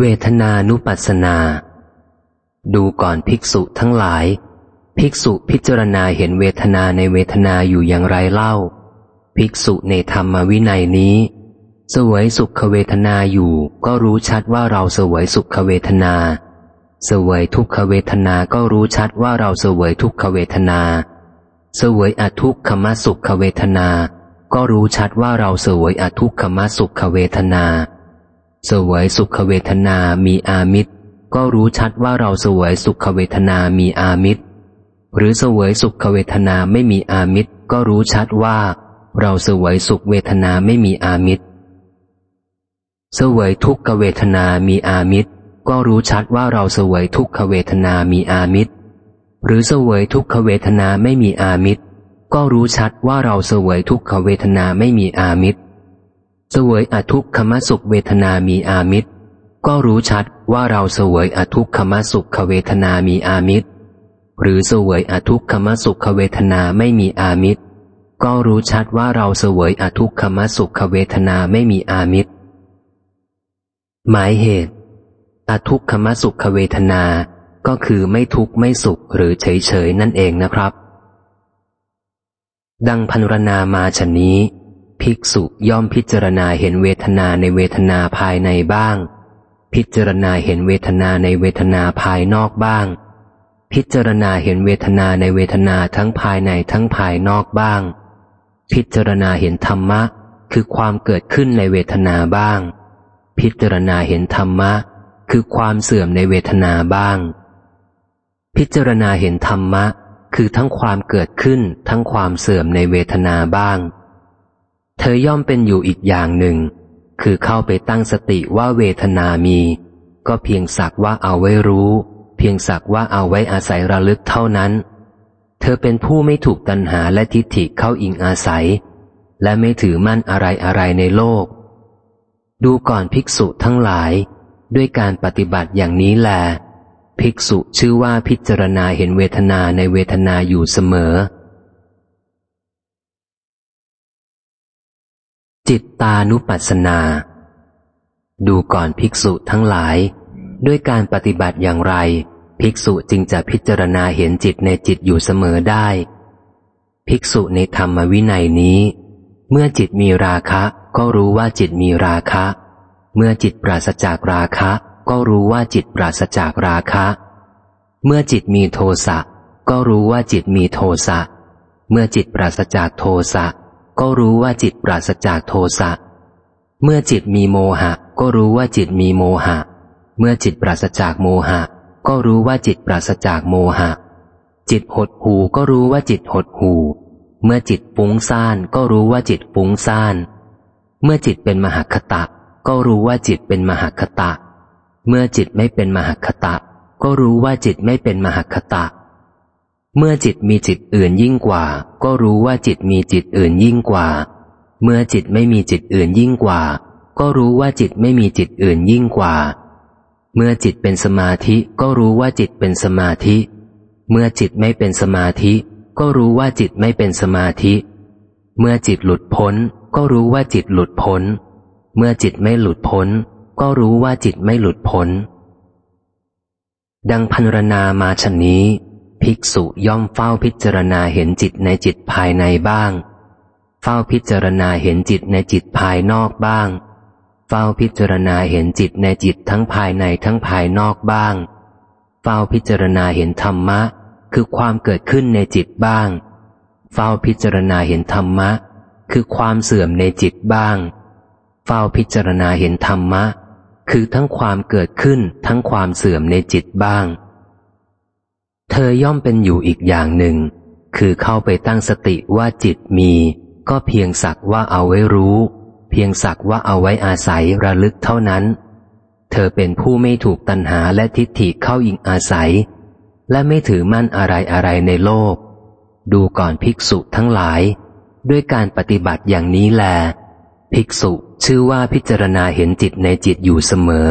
เวทนานุปัสสนา ดูก่อนภิกษุทั้งหลาย ภิกษุพิจารณาเห็นเวทนาในเวทนาอยู่อย่างไรเล่า ภิกษุในธรรมวินัยนี้สวยสุขเวทนาอยู่ ก็รู้ชัดว่าเราสวยสุขเวทนาสวยทุกขเวทนาก็รู้ชัดว่าเราสวยทุกขเวทนาสวยอทุกขมสุขเวทนา ก็รู้ชัดว่าเราสวยอทุกขมสุขเวทนา สวยสุขเวทนามีอามิตร ก็รู้ชัดว่าเราสวยสุขเวทนามีอามิตร หรือสวยสุขเวทนาไม่มีอามิตร ก็รู้ชัดว่า เราสวยสุขเวทนาไม่มีอามิตร สวยทุกขเวทนามีอามิตร ก็รู้ชัดว่าเราสวยทุกขเวทนามีอามิตร หรือสวยทุกขเวทนาไม่มีอามิตร ก็รู้ชัดว่าเราสวยทุกขเวทนาไม่มีอามิตร วยอทุกขมสุขเวทนามีอามิตร ก็รู้ชัดว่าเราเสวยอทุกขมสุขเวทนามีอามิตร หรือเสวยอทุกขมสุขเวทนาไม่มีอามิตร ก็รู้ชัดว่าเราเสวยอทุกขมสุขเวทนาไม่มีอามิตร หมายเหตุ อทุกขมสุขเวทนา ก็คือไม่ทุกข์ไม่สุขหรือเฉยเฉยนั่นเองนะครับ ดังพันรนามาชนนี้ ภิกษุย่อมพิจารณาเห็นเวทนาในเวทนาภายในบ้าง พิจารณาเห็นเวทนาในเวทนาภายนอกบ้าง พิจารณาเห็นเวทนาในเวทนาทั้งภายในทั้งภายนอกบ้าง พิจารณาเห็นธรรมะ คือความเกิดขึ้นในเวทนาบ้าง พิจารณาเห็นธรรมะ คือความเสื่อมในเวทนาบ้าง พิจารณาเห็นธรรมะ คือทั้งความเกิดขึ้นทั้งความเสื่อมในเวทนาบ้าง เธอย่อมเป็นอยู่อีกอย่างหนึ่ง คือเข้าไปตั้งสติว่าเวทนามี ก็เพียงสักว่าเอาไว้รู้ เพียงสักว่าเอาไว้อาศัยระลึกเท่านั้น เธอเป็นผู้ไม่ถูกตัณหาและทิฏฐิเข้าอิงอาศัย และไม่ถือมั่นอะไรอะไรในโลก ดูก่อนภิกษุทั้งหลาย ด้วยการปฏิบัติอย่างนี้แล ภิกษุชื่อว่าพิจารณาเห็นเวทนาในเวทนาอยู่เสมอ จิตตานุปัสสนา ดูก่อนภิกษุทั้งหลาย ด้วยการปฏิบัติอย่างไร ภิกษุจึงจะพิจารณาเห็นจิตในจิตอยู่เสมอได้ ภิกษุในธรรมวินัยนี้ เมื่อจิตมีราคะ ก็รู้ว่าจิตมีราคะ เมื่อจิตปราศจากราคะ ก็รู้ว่าจิตปราศจากราคะ เมื่อจิตมีโทสะก็รู้ว่าจิตมีโทสะ เมื่อจิตปราศจากโทสะ ก็รู้ว่าจิตปราศจากโทสะ เมื่อจิตมีโมหะ ก็รู้ว่าจิตมีโมหะ เมื่อจิตปราศจากโมหะ ก็รู้ว่าจิตปราศจากโมหะ จิตหดหูก็รู้ว่าจิตหดหู เมื่อจิตฟุ้งซ่านก็รู้ว่าจิตฟุ้งซ่าน เมื่อจิตเป็นมหคตะ ก็รู้ว่าจิตเป็นมหคตะ เมื่อจิตไม่เป็นมหคตะ ก็รู้ว่าจิตไม่เป็นมหคตะ เมื่อจิตมีจิตอื่นยิ่งกว่า ก็รู้ว่าจิตมีจิตอื่นยิ่งกว่า เมื่อจิตไม่มีจิตอื่นยิ่งกว่า ก็รู้ว่าจิตไม่มีจิตอื่นยิ่งกว่า เมื่อจิตเป็นสมาธิก็รู้ว่าจิตเป็นสมาธิ เมื่อจิตไม่เป็นสมาธิ ก็รู้ว่าจิตไม่เป็นสมาธิ เมื่อจิตหลุดพ้น ก็รู้ว่าจิตหลุดพ้น เมื่อจิตไม่หลุดพ้น ก็รู้ว่าจิตไม่หลุดพ้น ดังพันรนามาชนนี้ ภิกษุย่อมเฝ้าพิจารณาเห็นจิตในจิตภายในบ้าง เฝ้าพิจารณาเห็นจิตในจิตภายนอกบ้าง เฝ้าพิจารณาเห็นจิตในจิตทั้งภายในทั้งภายนอกบ้าง เฝ้าพิจารณาเห็นธรรมะ คือความเกิดขึ้นในจิตบ้าง เฝ้าพิจารณาเห็นธรรมะ คือความเสื่อมในจิตบ้าง เฝ้าพิจารณาเห็นธรรมะ คือทั้งความเกิดขึ้นทั้งความเสื่อมในจิตบ้าง เธอย่อมเป็นอยู่อีกอย่างหนึ่ง คือเข้าไปตั้งสติว่าจิตมี ก็เพียงสักว่าเอาไว้รู้ เพียงสักว่าเอาไว้อาศัยระลึกเท่านั้น เธอเป็นผู้ไม่ถูกตัณหาและทิฏฐิเข้าอิงอาศัย และไม่ถือมั่นอะไรอะไรในโลก ดูก่อนภิกษุทั้งหลาย ด้วยการปฏิบัติอย่างนี้แล ภิกษุชื่อว่าพิจารณาเห็นจิตในจิตอยู่เสมอ